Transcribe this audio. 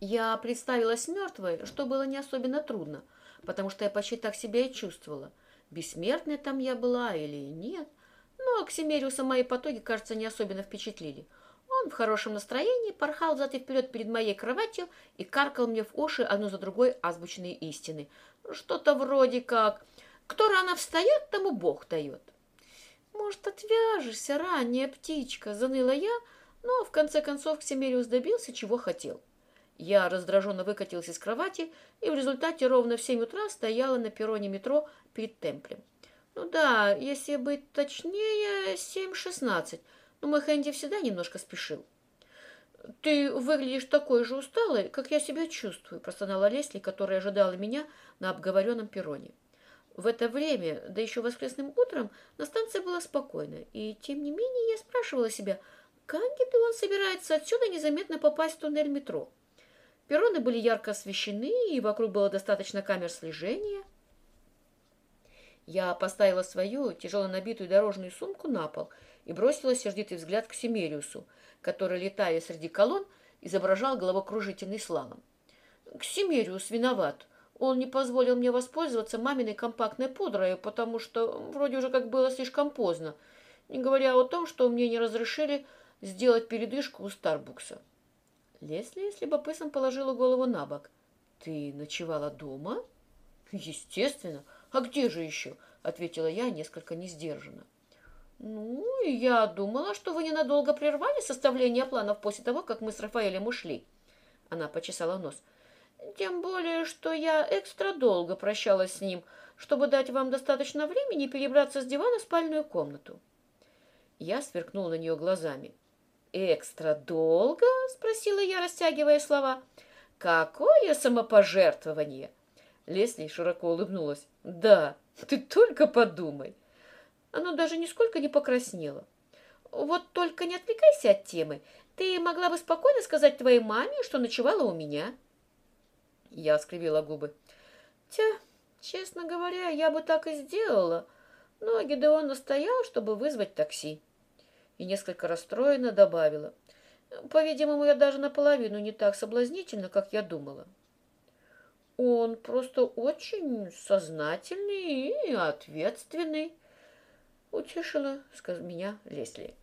Я представилась мертвой, что было не особенно трудно, потому что я почти так себя и чувствовала. Бессмертная там я была или нет. Но Ксимериуса мои потуги, кажется, не особенно впечатлили. Он в хорошем настроении порхал взад и вперед перед моей кроватью и каркал мне в уши одну за другой азбучные истины. Что-то вроде как «Кто рано встает, тому Бог дает». «Может, отвяжешься, ранняя птичка?» — заныла я, но в конце концов Ксимериус добился, чего хотел. Я раздраженно выкатилась из кровати и в результате ровно в семь утра стояла на перроне метро перед темплем. Ну да, если быть точнее, семь шестнадцать, но мой Хэнди всегда немножко спешил. «Ты выглядишь такой же усталой, как я себя чувствую», – простонала Лесли, которая ожидала меня на обговоренном перроне. В это время, да еще воскресным утром, на станции было спокойно, и тем не менее я спрашивала себя, как он собирается отсюда незаметно попасть в туннель метро. Перроны были ярко освещены, и вокруг было достаточно камер слежения. Я поставила свою тяжело набитую дорожную сумку на пол и бросила сердитый взгляд к Семериусу, который, летая среди колонн, изображал головокружительный слалом. Ксимериус виноват. Он не позволил мне воспользоваться маминой компактной пудрой, потому что вроде уже как было слишком поздно, не говоря о том, что мне не разрешили сделать передышку у Старбукса. Лесли с любопытством положила голову на бок. «Ты ночевала дома?» «Естественно. А где же еще?» — ответила я несколько несдержанно. «Ну, я думала, что вы ненадолго прервали составление планов после того, как мы с Рафаэлем ушли». Она почесала нос. Тем более, что я экстра долго прощалась с ним, чтобы дать вам достаточно времени перебраться с дивана в спальную комнату. Я сверкнула на нее глазами. «Экстра долго?» — спросила я, растягивая слова. «Какое самопожертвование!» Лесли широко улыбнулась. «Да, ты только подумай!» Оно даже нисколько не покраснело. «Вот только не отвлекайся от темы. Ты могла бы спокойно сказать твоей маме, что ночевала у меня». Я скривила губы. Тя, честно говоря, я бы так и сделала, но Гидеон настоял, чтобы вызвать такси. И несколько расстроенно добавила. По-видимому, я даже наполовину не так соблазнительна, как я думала. Он просто очень сознательный и ответственный. Утешила меня Лесли.